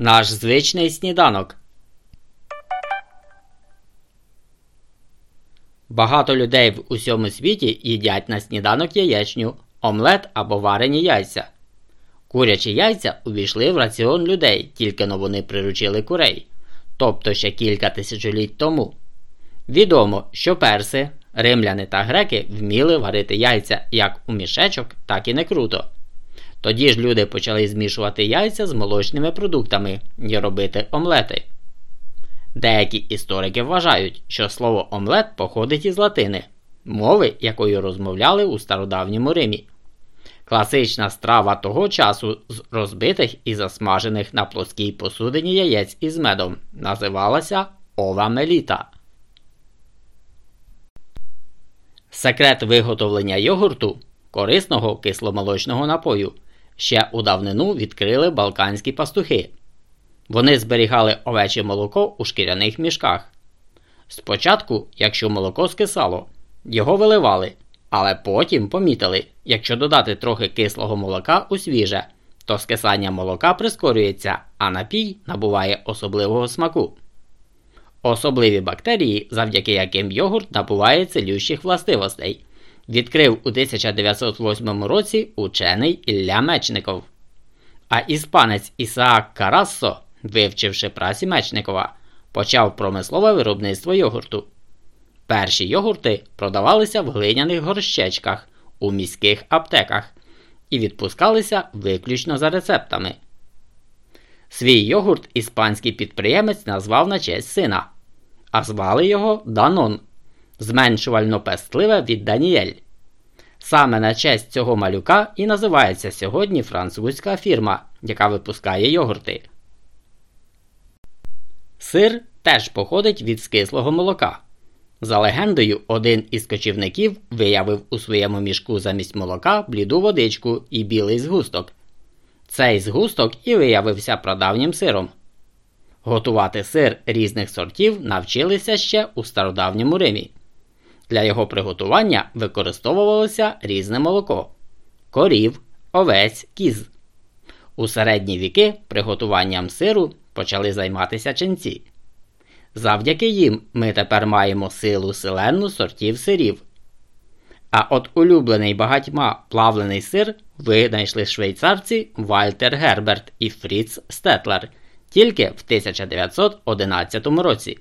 Наш звичний сніданок. Багато людей в усьому світі їдять на сніданок яєчню, омлет або варені яйця. Курячі яйця увійшли в раціон людей, тільки но вони приручили курей, тобто ще кілька тисячоліть тому. Відомо, що перси, римляни та греки вміли варити яйця як у мішечок, так і не круто. Тоді ж люди почали змішувати яйця з молочними продуктами і робити омлети. Деякі історики вважають, що слово омлет походить із латини, мови, якою розмовляли у стародавньому Римі. Класична страва того часу з розбитих і засмажених на плоскій посудині яєць із медом називалася ова меліта. Секрет виготовлення йогурту корисного кисломолочного напою ще у давнину відкрили балканські пастухи. Вони зберігали овече молоко у шкіряних мішках. Спочатку, якщо молоко скисало, його виливали, але потім помітили, якщо додати трохи кислого молока у свіже, то скисання молока прискорюється, а напій набуває особливого смаку. Особливі бактерії, завдяки яким йогурт набуває целющих властивостей, відкрив у 1908 році учений Ілля Мечников. А іспанець Ісаак Карассо, вивчивши прасі Мечникова, почав промислове виробництво йогурту. Перші йогурти продавалися в глиняних горщечках у міських аптеках і відпускалися виключно за рецептами. Свій йогурт іспанський підприємець назвав на честь сина, а звали його Данон, зменшувально пестливе від Даніель. Саме на честь цього малюка і називається сьогодні французька фірма, яка випускає йогурти. Сир теж походить від скислого молока. За легендою, один із кочівників виявив у своєму мішку замість молока бліду водичку і білий згусток. Цей згусток і виявився прадавнім сиром. Готувати сир різних сортів навчилися ще у стародавньому Римі. Для його приготування використовувалося різне молоко корів, овець, кіз. У середні віки приготуванням сиру почали займатися ченці. Завдяки їм ми тепер маємо силу селенну сортів сирів. А от улюблений багатьма плавлений сир винайшли швейцарці Вальтер Герберт і Фріц Стетлер тільки в 1911 році.